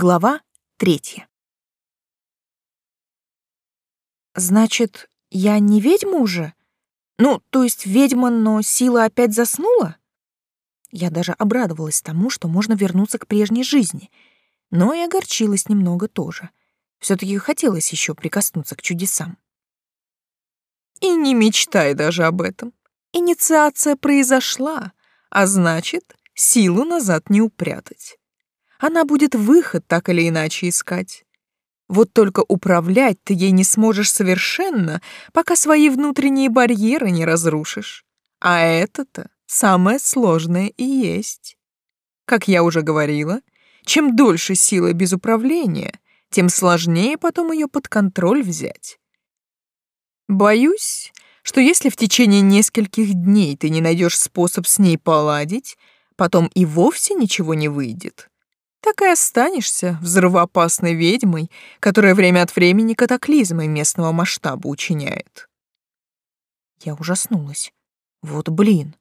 Глава третья. Значит, я не ведьма уже? Ну, то есть ведьма, но сила опять заснула? Я даже обрадовалась тому, что можно вернуться к прежней жизни, но и огорчилась немного тоже. все таки хотелось еще прикоснуться к чудесам. И не мечтай даже об этом. Инициация произошла, а значит, силу назад не упрятать она будет выход так или иначе искать. Вот только управлять ты ей не сможешь совершенно, пока свои внутренние барьеры не разрушишь. А это-то самое сложное и есть. Как я уже говорила, чем дольше сила без управления, тем сложнее потом ее под контроль взять. Боюсь, что если в течение нескольких дней ты не найдешь способ с ней поладить, потом и вовсе ничего не выйдет так и останешься взрывоопасной ведьмой, которая время от времени катаклизмы местного масштаба учиняет. Я ужаснулась. Вот блин.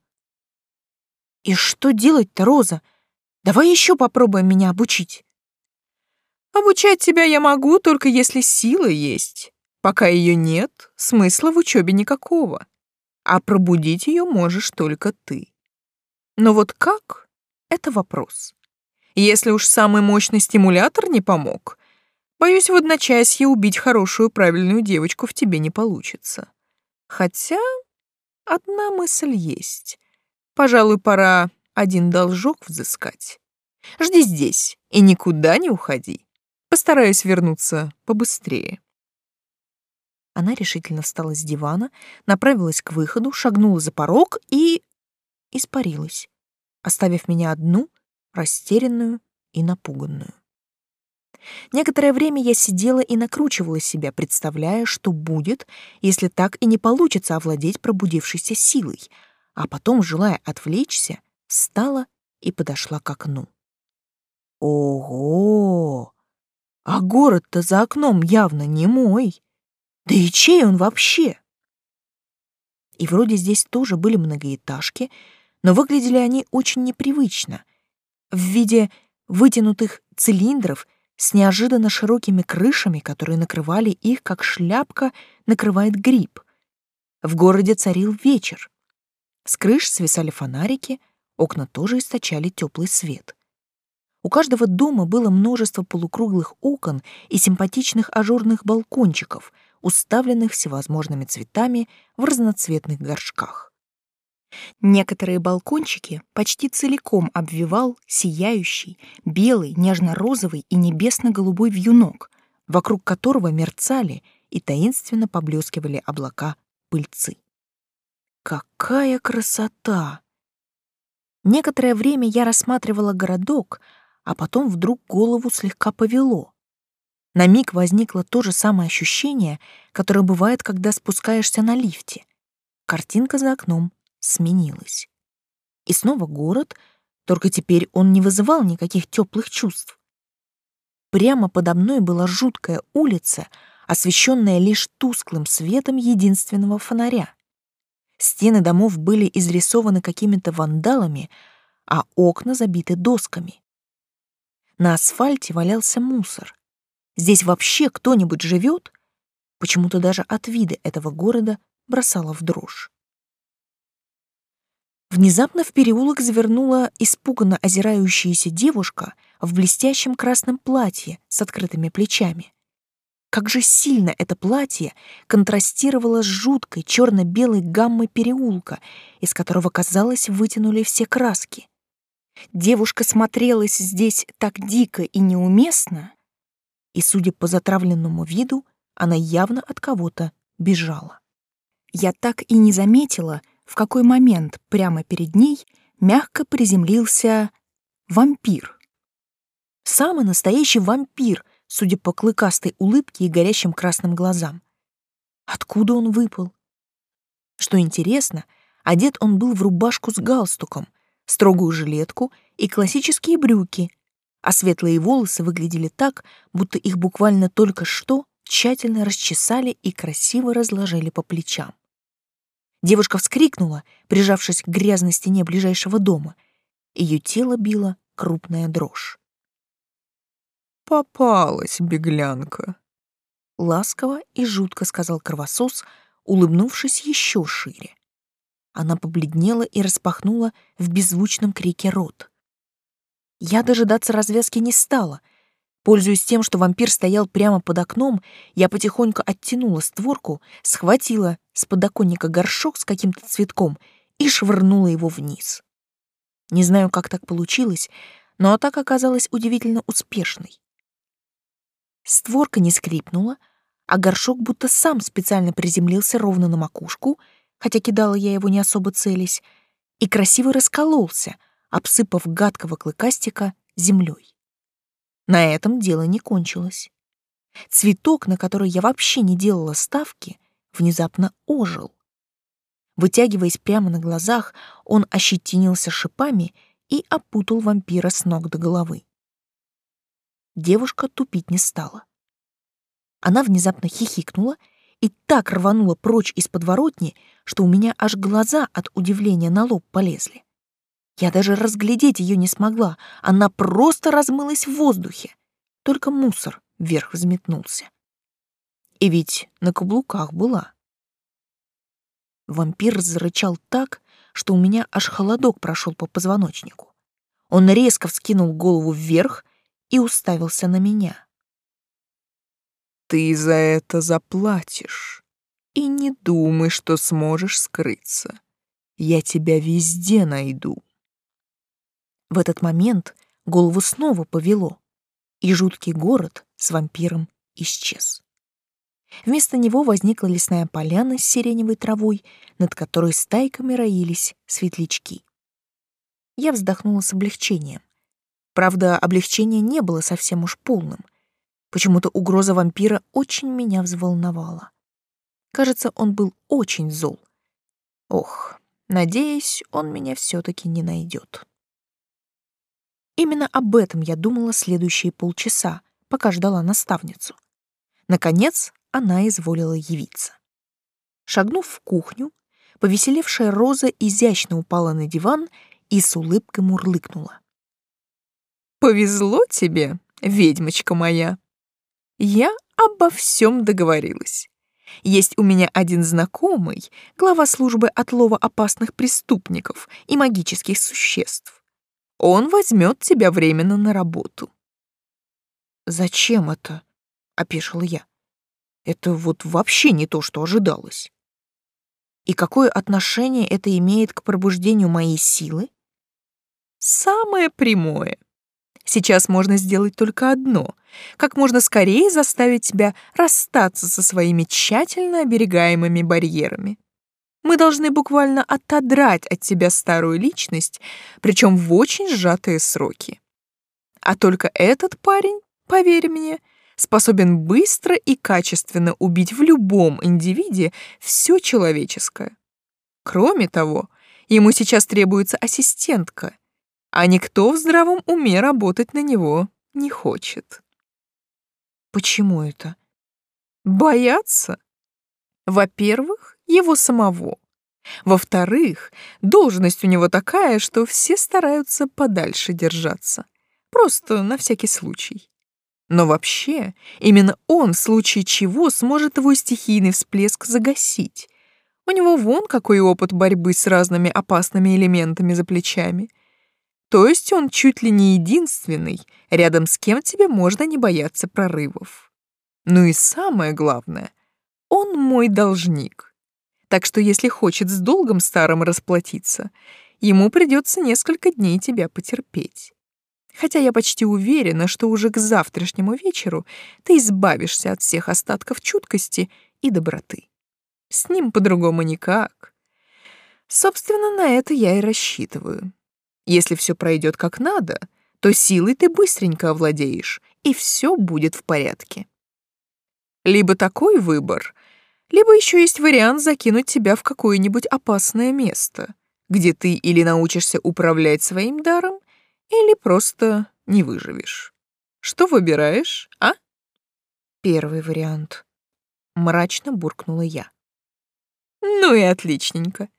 И что делать-то, Роза? Давай еще попробуем меня обучить. Обучать тебя я могу, только если сила есть. Пока ее нет, смысла в учебе никакого. А пробудить ее можешь только ты. Но вот как — это вопрос. Если уж самый мощный стимулятор не помог, боюсь, в одночасье убить хорошую правильную девочку в тебе не получится. Хотя одна мысль есть. Пожалуй, пора один должок взыскать. Жди здесь и никуда не уходи. Постараюсь вернуться побыстрее. Она решительно встала с дивана, направилась к выходу, шагнула за порог и... испарилась, оставив меня одну растерянную и напуганную. Некоторое время я сидела и накручивала себя, представляя, что будет, если так и не получится овладеть пробудившейся силой, а потом, желая отвлечься, встала и подошла к окну. Ого! А город-то за окном явно не мой. Да и чей он вообще? И вроде здесь тоже были многоэтажки, но выглядели они очень непривычно — в виде вытянутых цилиндров с неожиданно широкими крышами, которые накрывали их, как шляпка накрывает гриб. В городе царил вечер. С крыш свисали фонарики, окна тоже источали теплый свет. У каждого дома было множество полукруглых окон и симпатичных ажурных балкончиков, уставленных всевозможными цветами в разноцветных горшках. Некоторые балкончики почти целиком обвивал сияющий, белый, нежно-розовый и небесно-голубой вьюнок, вокруг которого мерцали и таинственно поблескивали облака пыльцы. Какая красота! Некоторое время я рассматривала городок, а потом вдруг голову слегка повело. На миг возникло то же самое ощущение, которое бывает, когда спускаешься на лифте. Картинка за окном сменилась. И снова город, только теперь он не вызывал никаких теплых чувств. Прямо подо мной была жуткая улица, освещенная лишь тусклым светом единственного фонаря. Стены домов были изрисованы какими-то вандалами, а окна забиты досками. На асфальте валялся мусор. Здесь вообще кто-нибудь живет? Почему-то даже от вида этого города бросало в дрожь. Внезапно в переулок завернула испуганно озирающаяся девушка в блестящем красном платье с открытыми плечами. Как же сильно это платье контрастировало с жуткой черно-белой гаммой переулка, из которого, казалось, вытянули все краски. Девушка смотрелась здесь так дико и неуместно, и, судя по затравленному виду, она явно от кого-то бежала. Я так и не заметила, в какой момент прямо перед ней мягко приземлился вампир. Самый настоящий вампир, судя по клыкастой улыбке и горящим красным глазам. Откуда он выпал? Что интересно, одет он был в рубашку с галстуком, строгую жилетку и классические брюки, а светлые волосы выглядели так, будто их буквально только что тщательно расчесали и красиво разложили по плечам. Девушка вскрикнула, прижавшись к грязной стене ближайшего дома. Ее тело било крупная дрожь. Попалась, беглянка. Ласково и жутко сказал кровосос, улыбнувшись еще шире. Она побледнела и распахнула в беззвучном крике рот. Я дожидаться развязки не стала. Пользуясь тем, что вампир стоял прямо под окном, я потихоньку оттянула створку, схватила с подоконника горшок с каким-то цветком и швырнула его вниз. Не знаю, как так получилось, но атака оказалась удивительно успешной. Створка не скрипнула, а горшок будто сам специально приземлился ровно на макушку, хотя кидала я его не особо целясь, и красиво раскололся, обсыпав гадкого клыкастика землей. На этом дело не кончилось. Цветок, на который я вообще не делала ставки, внезапно ожил. Вытягиваясь прямо на глазах, он ощетинился шипами и опутал вампира с ног до головы. Девушка тупить не стала. Она внезапно хихикнула и так рванула прочь из подворотни, что у меня аж глаза от удивления на лоб полезли. Я даже разглядеть ее не смогла, она просто размылась в воздухе. Только мусор вверх взметнулся. И ведь на каблуках была. Вампир зарычал так, что у меня аж холодок прошел по позвоночнику. Он резко вскинул голову вверх и уставился на меня. «Ты за это заплатишь. И не думай, что сможешь скрыться. Я тебя везде найду». В этот момент голову снова повело, и жуткий город с вампиром исчез. Вместо него возникла лесная поляна с сиреневой травой, над которой стайками роились светлячки. Я вздохнула с облегчением. Правда, облегчение не было совсем уж полным. Почему-то угроза вампира очень меня взволновала. Кажется, он был очень зол. Ох, надеюсь, он меня все таки не найдет. Именно об этом я думала следующие полчаса, пока ждала наставницу. Наконец, она изволила явиться. Шагнув в кухню, повеселевшая Роза изящно упала на диван и с улыбкой мурлыкнула. «Повезло тебе, ведьмочка моя. Я обо всем договорилась. Есть у меня один знакомый, глава службы отлова опасных преступников и магических существ. Он возьмет тебя временно на работу. Зачем это? опешила я. Это вот вообще не то, что ожидалось. И какое отношение это имеет к пробуждению моей силы? Самое прямое. Сейчас можно сделать только одно — как можно скорее заставить тебя расстаться со своими тщательно оберегаемыми барьерами. Мы должны буквально отодрать от тебя старую личность, причем в очень сжатые сроки. А только этот парень, поверь мне, способен быстро и качественно убить в любом индивиде все человеческое. Кроме того, ему сейчас требуется ассистентка, а никто в здравом уме работать на него не хочет. Почему это? Боятся. Во-первых, его самого. Во-вторых, должность у него такая, что все стараются подальше держаться. Просто на всякий случай. Но вообще, именно он в случае чего сможет его стихийный всплеск загасить. У него вон какой опыт борьбы с разными опасными элементами за плечами. То есть он чуть ли не единственный, рядом с кем тебе можно не бояться прорывов. Ну и самое главное, он мой должник. Так что если хочет с долгом старым расплатиться, ему придется несколько дней тебя потерпеть. Хотя я почти уверена, что уже к завтрашнему вечеру ты избавишься от всех остатков чуткости и доброты. С ним по-другому никак. Собственно, на это я и рассчитываю. Если все пройдет как надо, то силой ты быстренько овладеешь, и все будет в порядке. Либо такой выбор, либо еще есть вариант закинуть тебя в какое-нибудь опасное место, где ты или научишься управлять своим даром, или просто не выживешь. Что выбираешь, а? Первый вариант. Мрачно буркнула я. Ну и отличненько.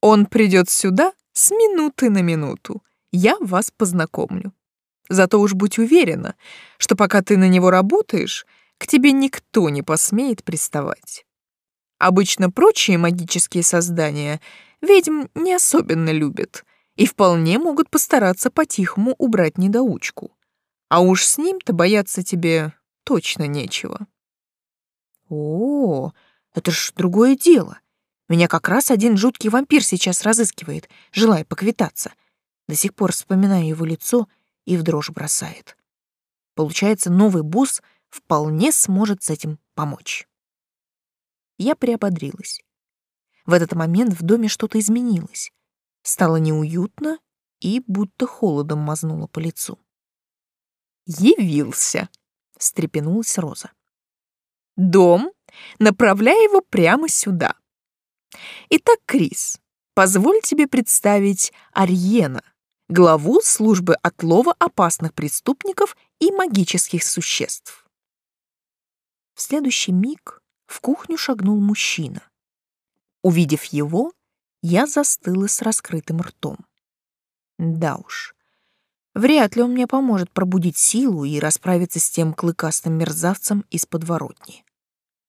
Он придет сюда с минуты на минуту. Я вас познакомлю. Зато уж будь уверена, что пока ты на него работаешь, к тебе никто не посмеет приставать. Обычно прочие магические создания ведьм не особенно любят и вполне могут постараться по-тихому убрать недоучку. А уж с ним-то бояться тебе точно нечего. О, это ж другое дело. Меня как раз один жуткий вампир сейчас разыскивает, желая поквитаться. До сих пор вспоминаю его лицо и в дрожь бросает. Получается, новый босс вполне сможет с этим помочь. Я приободрилась. В этот момент в доме что-то изменилось. Стало неуютно и будто холодом мазнуло по лицу. «Явился!» — встрепенулась Роза. «Дом, направляй его прямо сюда. Итак, Крис, позволь тебе представить Арьена, главу службы отлова опасных преступников и магических существ». В следующий миг в кухню шагнул мужчина. Увидев его, я застыла с раскрытым ртом. Да уж, вряд ли он мне поможет пробудить силу и расправиться с тем клыкастым мерзавцем из подворотни.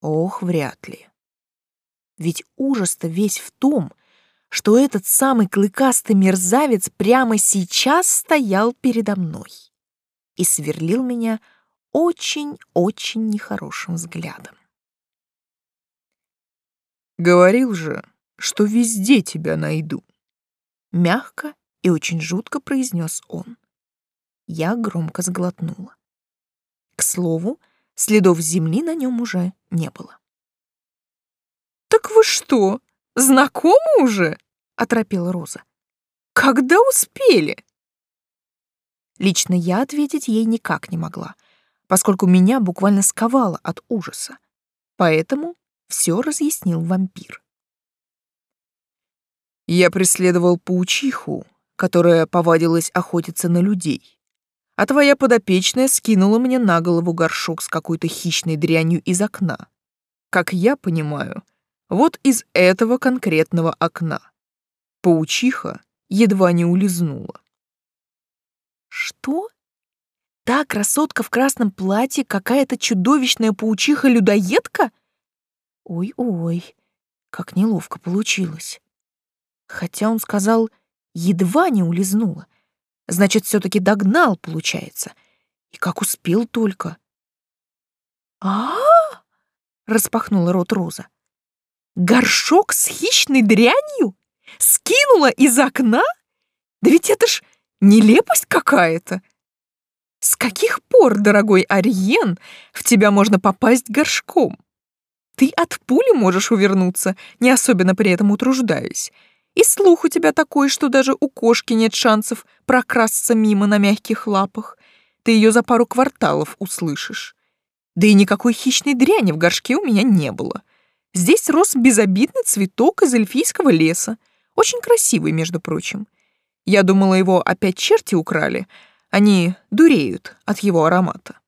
Ох, вряд ли. Ведь ужас-то весь в том, что этот самый клыкастый мерзавец прямо сейчас стоял передо мной и сверлил меня очень-очень нехорошим взглядом. Говорил же, что везде тебя найду. Мягко и очень жутко произнес он. Я громко сглотнула. К слову, следов земли на нем уже не было. «Так вы что, знакомы уже?» — оторопела Роза. «Когда успели?» Лично я ответить ей никак не могла, поскольку меня буквально сковало от ужаса. Поэтому все разъяснил вампир. Я преследовал паучиху, которая повадилась охотиться на людей. А твоя подопечная скинула мне на голову горшок с какой-то хищной дрянью из окна. Как я понимаю, вот из этого конкретного окна. Паучиха едва не улизнула. Что? Та красотка в красном платье какая-то чудовищная паучиха-людоедка? Ой-ой, как неловко получилось. Хотя он сказал, едва не улизнула. Значит, все таки догнал, получается. И как успел только. а, распахнула рот Роза. «Горшок с хищной дрянью? Скинула из окна? Да ведь это ж нелепость какая-то!» С каких пор, дорогой Ариен, в тебя можно попасть горшком? Ты от пули можешь увернуться, не особенно при этом утруждаясь. И слух у тебя такой, что даже у кошки нет шансов прокрасться мимо на мягких лапах. Ты ее за пару кварталов услышишь. Да и никакой хищной дряни в горшке у меня не было. Здесь рос безобидный цветок из эльфийского леса. Очень красивый, между прочим. Я думала, его опять черти украли. Они дуреют от его аромата.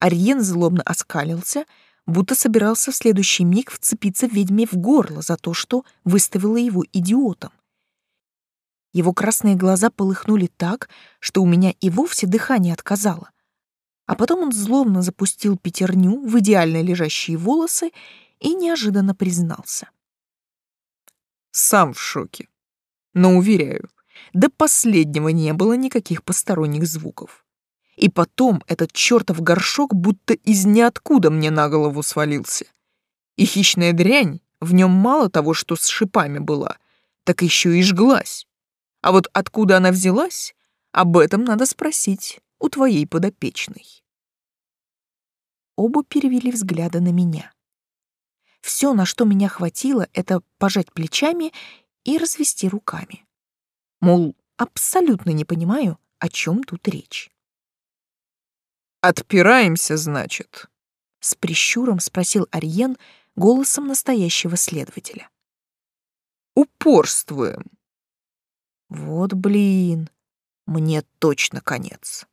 Ариен злобно оскалился — будто собирался в следующий миг вцепиться ведьме в горло за то, что выставила его идиотом. Его красные глаза полыхнули так, что у меня и вовсе дыхание отказало. А потом он злобно запустил пятерню в идеально лежащие волосы и неожиданно признался. «Сам в шоке. Но, уверяю, до последнего не было никаких посторонних звуков. И потом этот чертов горшок будто из ниоткуда мне на голову свалился. И хищная дрянь в нем мало того, что с шипами была, так еще и жглась. А вот откуда она взялась, об этом надо спросить у твоей подопечной. Оба перевели взгляды на меня. Все, на что меня хватило, это пожать плечами и развести руками. Мол, абсолютно не понимаю, о чем тут речь. «Отпираемся, значит?» — с прищуром спросил Ариен голосом настоящего следователя. «Упорствуем». «Вот блин, мне точно конец».